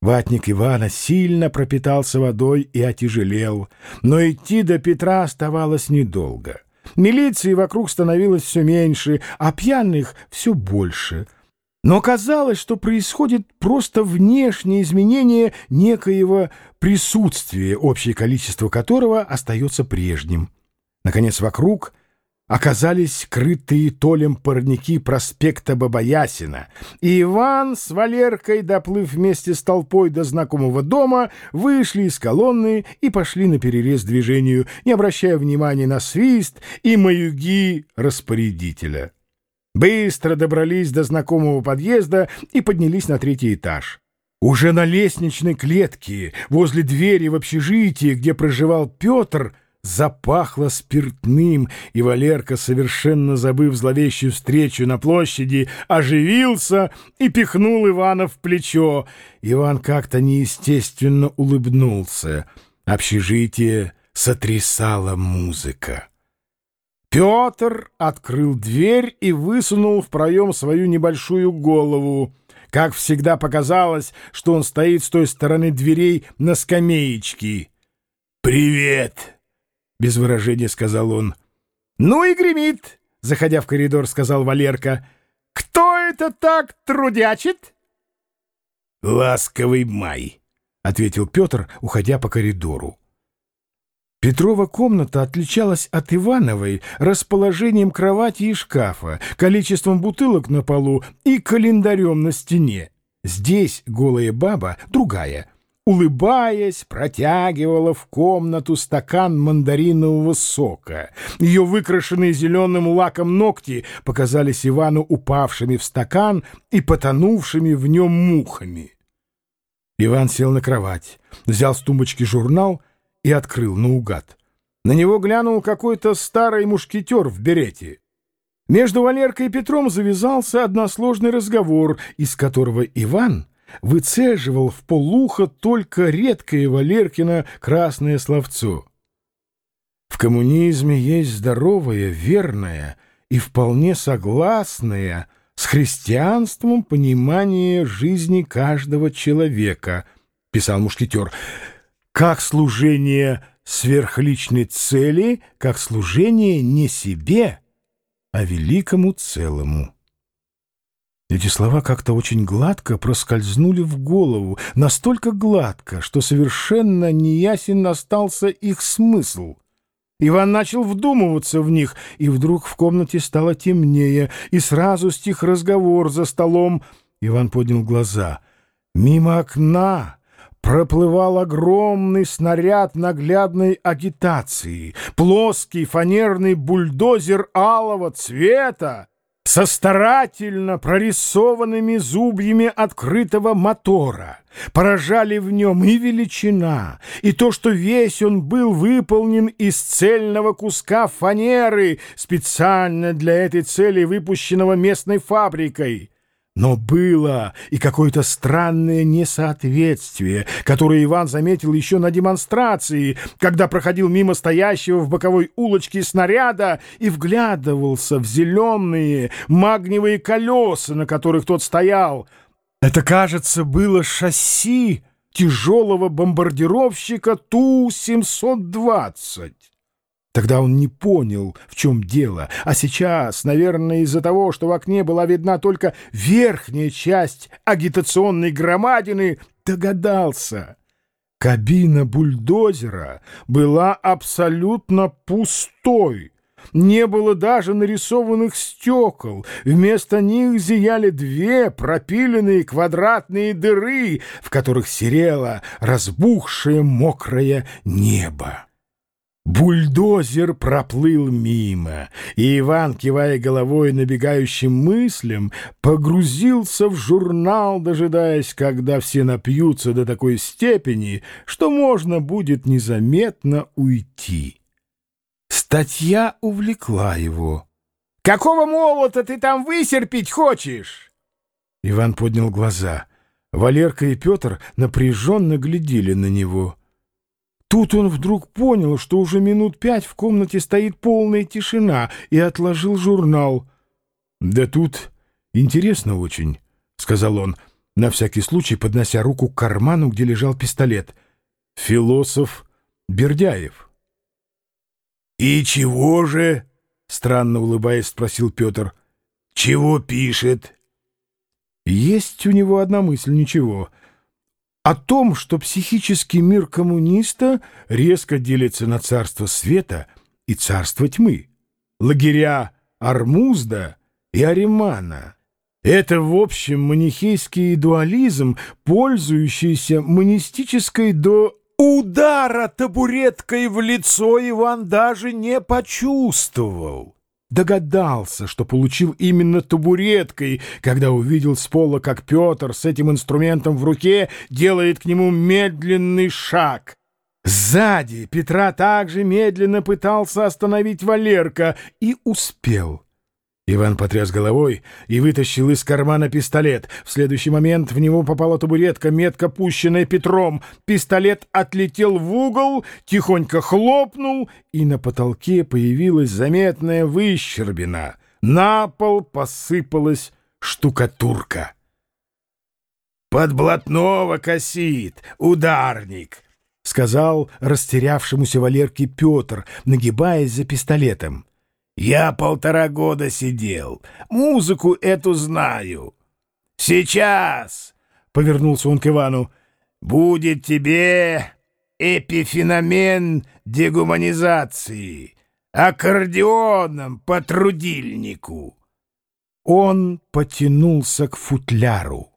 Ватник Ивана сильно пропитался водой и отяжелел, но идти до Петра оставалось недолго. Милиции вокруг становилось все меньше, а пьяных все больше. Но казалось, что происходит просто внешнее изменение некоего присутствия, общее количество которого остается прежним. Наконец, вокруг оказались крытые толем парники проспекта Бабаясина, и Иван с Валеркой, доплыв вместе с толпой до знакомого дома, вышли из колонны и пошли на перерез движению, не обращая внимания на свист и маюги распорядителя. Быстро добрались до знакомого подъезда и поднялись на третий этаж. Уже на лестничной клетке, возле двери в общежитие, где проживал Петр, — запахло спиртным, и Валерка, совершенно забыв зловещую встречу на площади, оживился и пихнул Ивана в плечо. Иван как-то неестественно улыбнулся. Общежитие сотрясала музыка. Петр открыл дверь и высунул в проем свою небольшую голову. Как всегда показалось, что он стоит с той стороны дверей на скамеечке. «Привет!» — без выражения сказал он. «Ну и гремит!» — заходя в коридор, сказал Валерка. «Кто это так трудячит?» «Ласковый май», — ответил Петр, уходя по коридору. Петрова комната отличалась от Ивановой расположением кровати и шкафа, количеством бутылок на полу и календарем на стене. Здесь голая баба, другая — улыбаясь, протягивала в комнату стакан мандаринового сока. Ее выкрашенные зеленым лаком ногти показались Ивану упавшими в стакан и потонувшими в нем мухами. Иван сел на кровать, взял с тумбочки журнал и открыл наугад. На него глянул какой-то старый мушкетер в берете. Между Валеркой и Петром завязался односложный разговор, из которого Иван — выцеживал в полухо только редкое Валеркино красное словцо. В коммунизме есть здоровое, верное и вполне согласное с христианством понимание жизни каждого человека, писал мушкетер, как служение сверхличной цели, как служение не себе, а великому целому. Эти слова как-то очень гладко проскользнули в голову, настолько гладко, что совершенно неясен остался их смысл. Иван начал вдумываться в них, и вдруг в комнате стало темнее, и сразу стих разговор за столом. Иван поднял глаза. Мимо окна проплывал огромный снаряд наглядной агитации, плоский фанерный бульдозер алого цвета, со старательно прорисованными зубьями открытого мотора. Поражали в нем и величина, и то, что весь он был выполнен из цельного куска фанеры, специально для этой цели выпущенного местной фабрикой. Но было и какое-то странное несоответствие, которое Иван заметил еще на демонстрации, когда проходил мимо стоящего в боковой улочке снаряда и вглядывался в зеленые магниевые колеса, на которых тот стоял. Это, кажется, было шасси тяжелого бомбардировщика Ту-720. Тогда он не понял, в чем дело, а сейчас, наверное, из-за того, что в окне была видна только верхняя часть агитационной громадины, догадался. Кабина бульдозера была абсолютно пустой. Не было даже нарисованных стекол. Вместо них зияли две пропиленные квадратные дыры, в которых серело разбухшее мокрое небо. Бульдозер проплыл мимо, и Иван, кивая головой набегающим мыслям, погрузился в журнал, дожидаясь, когда все напьются до такой степени, что можно будет незаметно уйти. Статья увлекла его. «Какого молота ты там высерпить хочешь?» Иван поднял глаза. Валерка и Петр напряженно глядели на него. Тут он вдруг понял, что уже минут пять в комнате стоит полная тишина, и отложил журнал. — Да тут интересно очень, — сказал он. на всякий случай поднося руку к карману, где лежал пистолет. «Философ Бердяев». «И чего же?» — странно улыбаясь, спросил Петр. «Чего пишет?» Есть у него одна мысль, ничего. О том, что психический мир коммуниста резко делится на царство света и царство тьмы, лагеря Армузда и Аримана. Это, в общем, манихейский дуализм, пользующийся монистической до удара табуреткой в лицо Иван даже не почувствовал. Догадался, что получил именно табуреткой, когда увидел с пола, как Петр с этим инструментом в руке делает к нему медленный шаг. Сзади Петра также медленно пытался остановить Валерка и успел. Иван потряс головой и вытащил из кармана пистолет. В следующий момент в него попала табуретка, метко пущенная Петром. Пистолет отлетел в угол, тихонько хлопнул, и на потолке появилась заметная выщербина. На пол посыпалась штукатурка. «Под блатного косит, ударник!» — сказал растерявшемуся Валерке Петр, нагибаясь за пистолетом. Я полтора года сидел, музыку эту знаю. Сейчас, — повернулся он к Ивану, — будет тебе эпифеномен дегуманизации, аккордеоном по трудильнику. Он потянулся к футляру.